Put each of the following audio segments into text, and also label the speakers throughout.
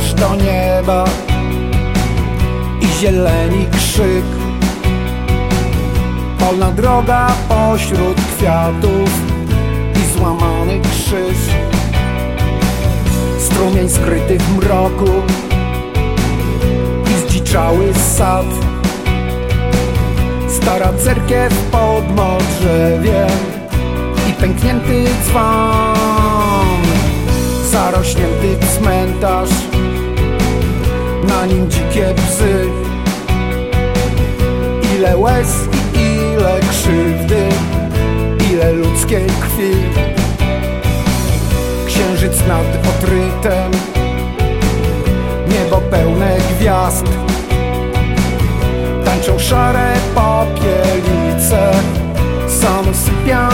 Speaker 1: aż do nieba I zieleni krzyk. Polna droga pośród kwiatów I złamany krzyż. Strumień skryty w mroku I zdziczały sad. Stara cerkiew pod modrzewiem I pęknięty dzwon. Zarośnięty cmentarz Nim dzikie psy Ile łez i ile krzywdy Ile ludzkiej krwi. Księżyc nad otrytem Niebo pełne gwiazd. Tańczą szare popielice Są sypia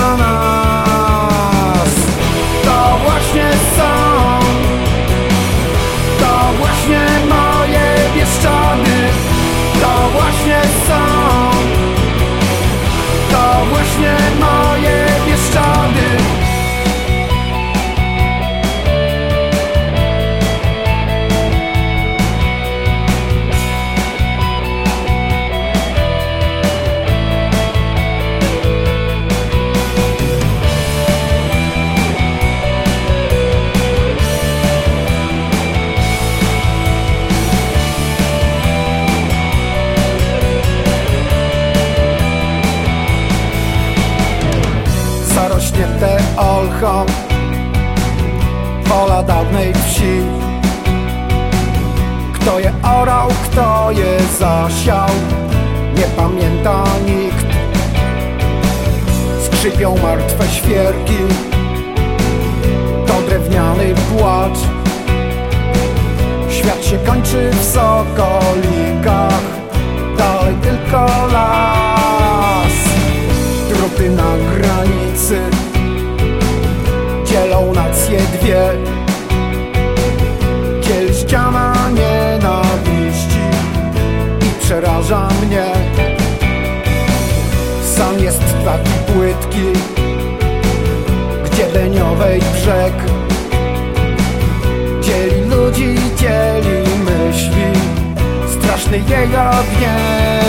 Speaker 1: zarośnięte olchą Pola dawnej wsi. Kto je orał, kto je zasiał Nie pamięta nikt. Skrzypią martwe świerki. To drewniany płacz. Świat się kończy w sokolikach Jest taki płytki Gdzie beniowej brzeg Dzieli ludzi, dzieli myśli. Straszny jej ognień